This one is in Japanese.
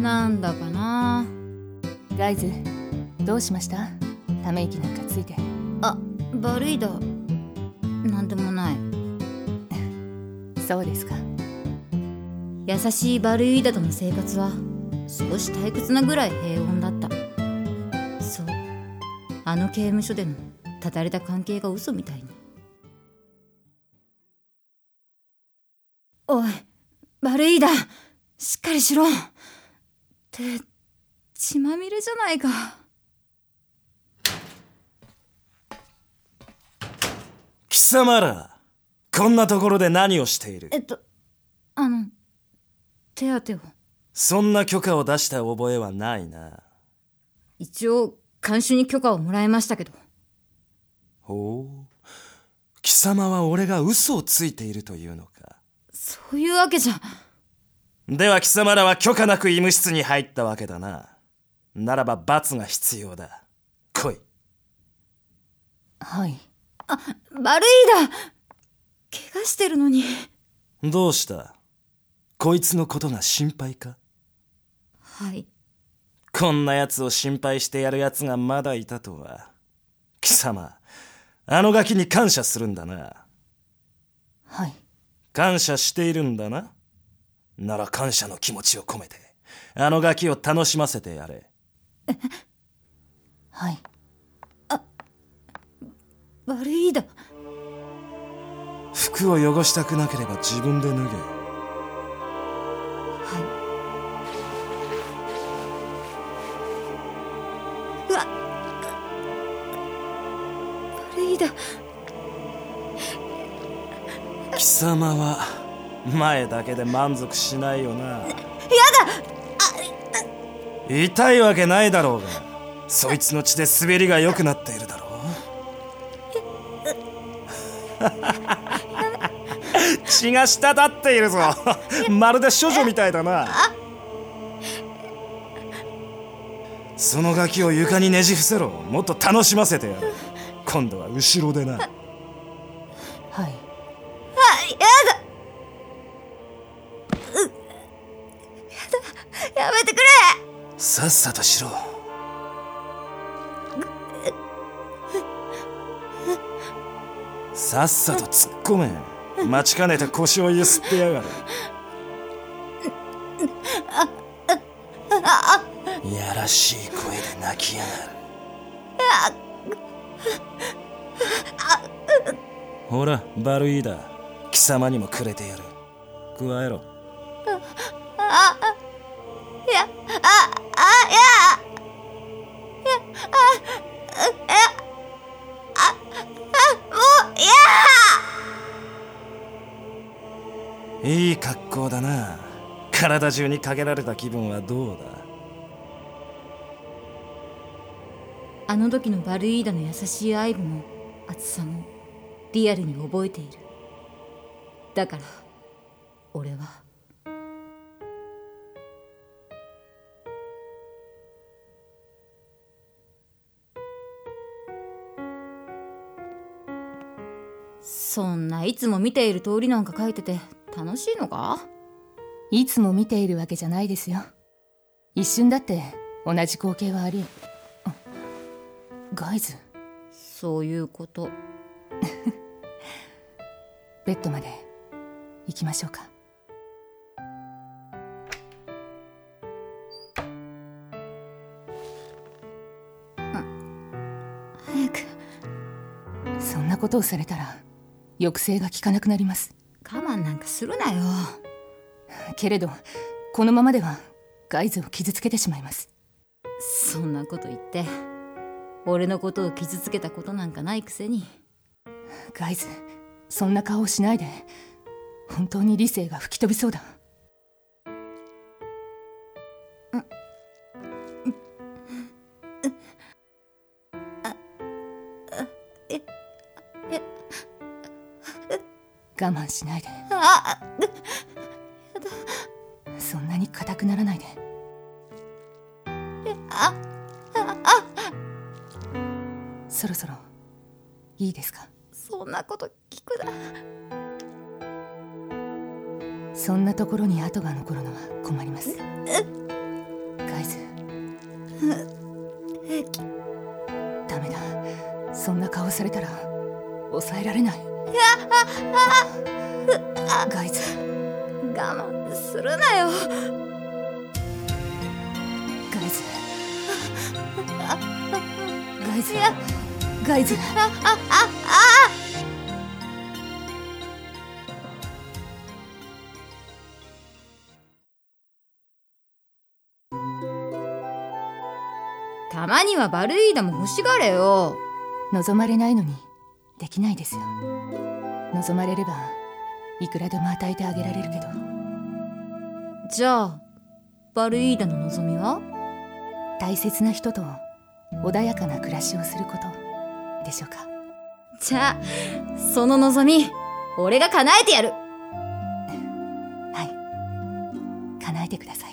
なんだかな。ガイズどうしました？ため息なんかついて。あバルイダなんでもない。そうですか。優しいバルイダとの生活は少し退屈なぐらい平穏だった。そう。あの刑務所でのただれた関係が嘘みたいに。おいバルイダしっかりしろって血まみれじゃないか。貴様らこんなところで何をしている？えっとあの手当てを。そんな許可を出した覚えはないな。一応監修に許可をもらいましたけど。ほう。貴様は俺が嘘をついているというのか。そういうわけじゃでは貴様らは許可なく医務室に入ったわけだな。ならば罰が必要だ。来い。はい。あバルイダ怪我してるのに。どうした？こいつのことが心配か？はい。こんな奴を心配してやる奴がまだいたとは。貴様あのガキに感謝するんだな。はい。感謝しているんだななら感謝の気持ちを込めてあのガキを楽しませてやれ。はい。バルイダ服を汚したくなければ自分で脱げ。うわ。バルイダ貴様は前だけで満足しないよな。やだ。痛いわけないだろうが。そいつの血で滑りが良くなっているだろう。血が滴っているぞ。まるで処女みたいだな。そのガキを床にねじ伏せろ。もっと楽しませてやる。今度は後ろでな。はい。あやださっさとしろ。さっさと突っ込め。待ちかねて腰をゆすってやがる。やらしい声で泣きやがる。ほらバルイーダ貴様にもくれてやる。加えろ。ああいやあいやああもういやいい格好だな体中にかけられた気分はどうだあの時のバルイーダの優しい愛撫も熱さもリアルに覚えているだから俺はそんないつも見ている通りなんか書いてて楽しいのか？いつも見ているわけじゃないですよ。一瞬だって同じ光景はあり。あガイズ。そういうこと。ベッドまで行きましょうか。早く。そんなことをされたら抑制が効かなくなります。我慢なんかするなよ。けれどこのままではガイズを傷つけてしまいます。そんなこと言って俺のことを傷つけたことなんかないくせに。ガイズそんな顔をしないで本当に理性が吹き飛びそうだ我慢しないで。あそんなに硬くならないで。あそろそろいいですかそんなこと聞くなそんなところに跡が残るのは困りますダメだそんな顔されたら抑えられないガイズ我慢するなよ。ガイズ。ガイズ。ガイズ。たまにはバルイーダも欲しがれよ。望まれないのに。できないですよ。望まれればいくらでも与えてあげられるけど。じゃあバルイーダの望みは？大切な人と穏やかな暮らしをすることでしょうか。じゃあその望み俺が叶えてやる。はい。叶えてください